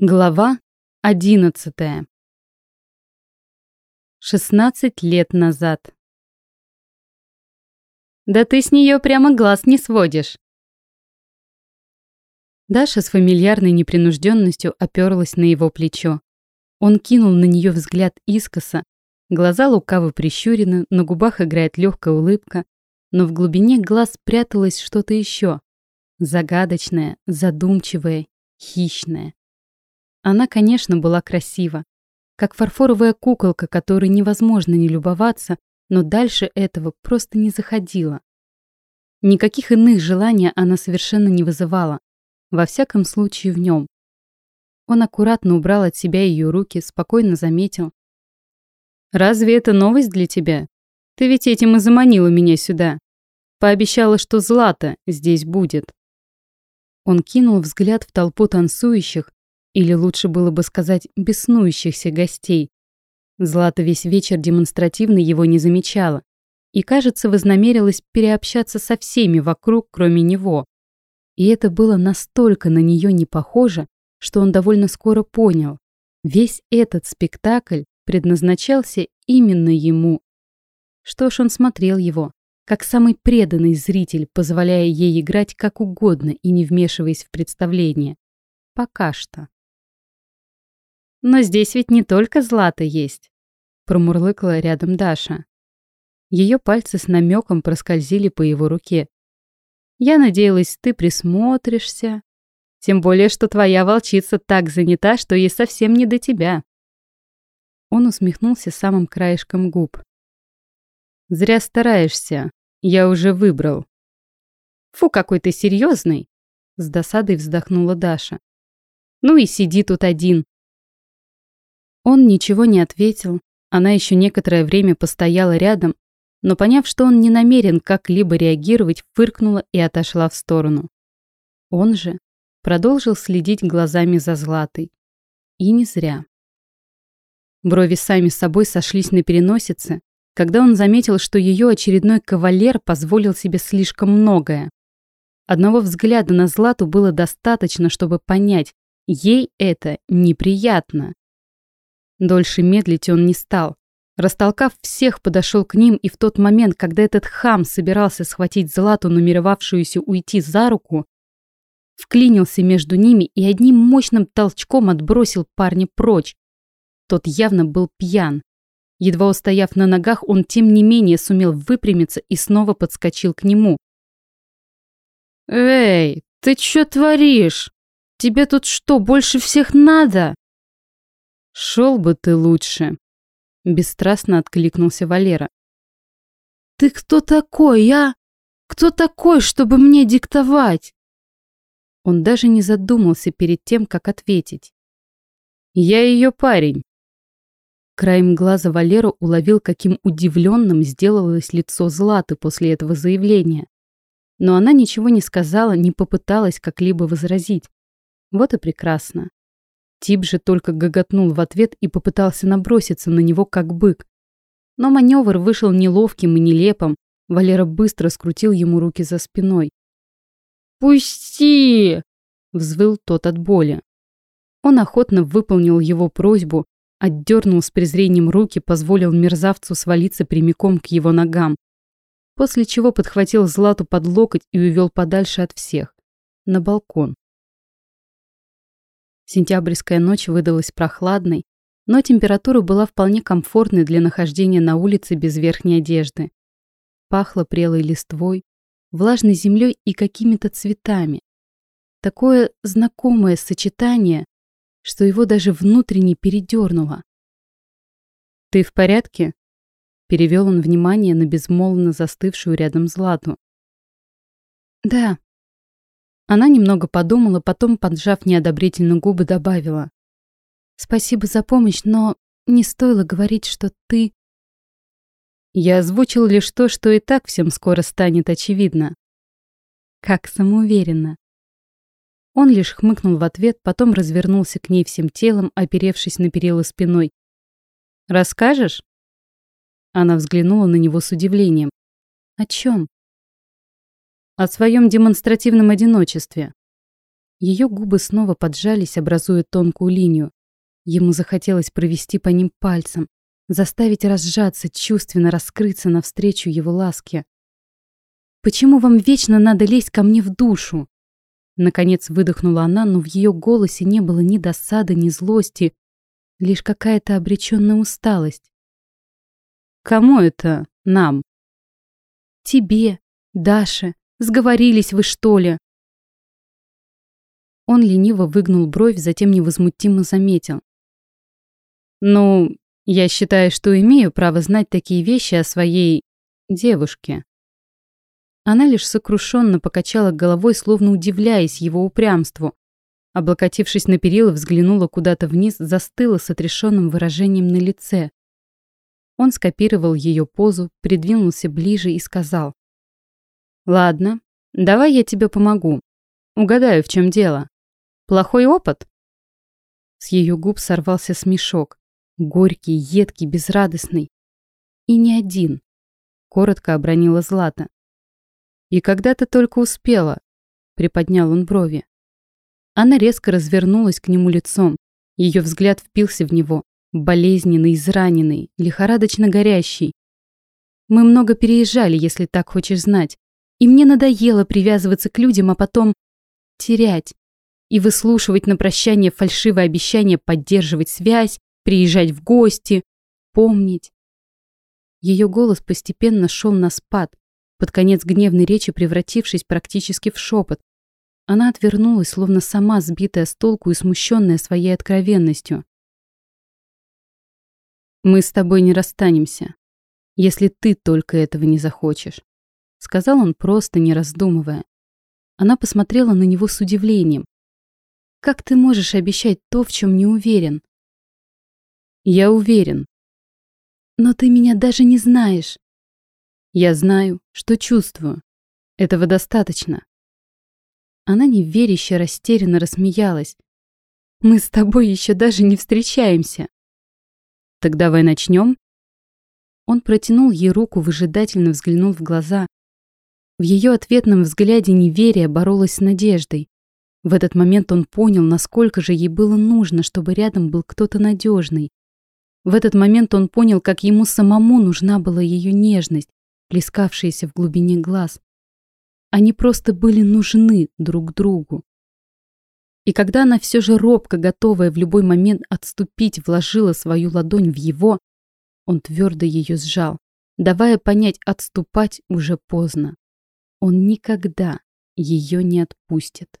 Глава одиннадцатая. Шестнадцать лет назад. Да ты с нее прямо глаз не сводишь. Даша с фамильярной непринужденностью оперлась на его плечо. Он кинул на нее взгляд искоса, глаза лукаво прищурены, на губах играет легкая улыбка, но в глубине глаз пряталось что-то еще. Загадочное, задумчивое, хищное. Она, конечно, была красива. Как фарфоровая куколка, которой невозможно не любоваться, но дальше этого просто не заходила. Никаких иных желаний она совершенно не вызывала. Во всяком случае, в нем. Он аккуратно убрал от себя ее руки, спокойно заметил. «Разве это новость для тебя? Ты ведь этим и заманила меня сюда. Пообещала, что Злата здесь будет». Он кинул взгляд в толпу танцующих, или лучше было бы сказать, беснующихся гостей. Злата весь вечер демонстративно его не замечала и, кажется, вознамерилась переобщаться со всеми вокруг, кроме него. И это было настолько на нее не похоже, что он довольно скоро понял. Весь этот спектакль предназначался именно ему. Что ж, он смотрел его, как самый преданный зритель, позволяя ей играть как угодно и не вмешиваясь в представление. Пока что. Но здесь ведь не только злато есть, промурлыкала рядом Даша. Ее пальцы с намеком проскользили по его руке. Я надеялась, ты присмотришься. Тем более, что твоя волчица так занята, что ей совсем не до тебя. Он усмехнулся самым краешком губ. Зря стараешься. Я уже выбрал. Фу, какой ты серьезный! С досадой вздохнула Даша. Ну и сиди тут один. Он ничего не ответил. Она еще некоторое время постояла рядом, но поняв, что он не намерен как-либо реагировать, фыркнула и отошла в сторону. Он же продолжил следить глазами за Златой. И не зря. Брови сами собой сошлись на переносице, когда он заметил, что ее очередной кавалер позволил себе слишком многое. Одного взгляда на Злату было достаточно, чтобы понять, ей это неприятно. Дольше медлить он не стал. Растолкав всех, подошел к ним, и в тот момент, когда этот хам собирался схватить Злату, намеревавшуюся уйти за руку, вклинился между ними и одним мощным толчком отбросил парня прочь. Тот явно был пьян. Едва устояв на ногах, он тем не менее сумел выпрямиться и снова подскочил к нему. «Эй, ты чё творишь? Тебе тут что, больше всех надо?» «Шел бы ты лучше», — бесстрастно откликнулся Валера. «Ты кто такой, а? Кто такой, чтобы мне диктовать?» Он даже не задумался перед тем, как ответить. «Я ее парень». Краем глаза Валера уловил, каким удивленным сделалось лицо Златы после этого заявления. Но она ничего не сказала, не попыталась как-либо возразить. Вот и прекрасно. Тип же только гоготнул в ответ и попытался наброситься на него как бык. Но маневр вышел неловким и нелепым. Валера быстро скрутил ему руки за спиной. «Пусти!» – взвыл тот от боли. Он охотно выполнил его просьбу, отдернул с презрением руки, позволил мерзавцу свалиться прямиком к его ногам. После чего подхватил Злату под локоть и увел подальше от всех. На балкон. Сентябрьская ночь выдалась прохладной, но температура была вполне комфортной для нахождения на улице без верхней одежды. Пахло прелой листвой, влажной землей и какими-то цветами. Такое знакомое сочетание, что его даже внутренне передернуло. «Ты в порядке?» Перевел он внимание на безмолвно застывшую рядом Злату. «Да», она немного подумала, потом, поджав неодобрительно губы, добавила. «Спасибо за помощь, но не стоило говорить, что ты...» Я озвучил лишь то, что и так всем скоро станет очевидно. Как самоуверенно. Он лишь хмыкнул в ответ, потом развернулся к ней всем телом, оперевшись на перила спиной. «Расскажешь?» Она взглянула на него с удивлением. «О чем?» О своем демонстративном одиночестве. Ее губы снова поджались, образуя тонкую линию. Ему захотелось провести по ним пальцем, заставить разжаться, чувственно раскрыться навстречу его ласке. «Почему вам вечно надо лезть ко мне в душу?» Наконец выдохнула она, но в ее голосе не было ни досады, ни злости, лишь какая-то обреченная усталость. «Кому это нам?» «Тебе, Даша, сговорились вы, что ли?» Он лениво выгнул бровь, затем невозмутимо заметил. «Ну, я считаю, что имею право знать такие вещи о своей девушке». Она лишь сокрушенно покачала головой, словно удивляясь его упрямству. Облокотившись на перила, взглянула куда-то вниз, застыла с отрешенным выражением на лице. Он скопировал ее позу, придвинулся ближе и сказал. «Ладно, давай я тебе помогу. Угадаю, в чем дело. Плохой опыт?» С ее губ сорвался смешок. Горький, едкий, безрадостный. И не один. Коротко обронила Злата. «И когда ты только успела?» Приподнял он брови. Она резко развернулась к нему лицом. Ее взгляд впился в него, болезненный, израненный, лихорадочно горящий. Мы много переезжали, если так хочешь знать. И мне надоело привязываться к людям, а потом терять. И выслушивать на прощание фальшивое обещание поддерживать связь, приезжать в гости, помнить. Ее голос постепенно шел на спад, под конец гневной речи превратившись практически в шепот. Она отвернулась, словно сама сбитая с толку и смущенная своей откровенностью. «Мы с тобой не расстанемся, если ты только этого не захочешь», сказал он просто, не раздумывая. Она посмотрела на него с удивлением. «Как ты можешь обещать то, в чем не уверен?» «Я уверен». «Но ты меня даже не знаешь». Я знаю, что чувствую. Этого достаточно. Она неверяще растерянно рассмеялась. Мы с тобой еще даже не встречаемся. Так давай начнем. Он протянул ей руку, выжидательно взглянул в глаза. В ее ответном взгляде неверие боролось с надеждой. В этот момент он понял, насколько же ей было нужно, чтобы рядом был кто-то надежный. В этот момент он понял, как ему самому нужна была ее нежность, плескавшиеся в глубине глаз. Они просто были нужны друг другу. И когда она все же робко, готовая в любой момент отступить, вложила свою ладонь в его, он твердо ее сжал, давая понять, отступать уже поздно. Он никогда ее не отпустит.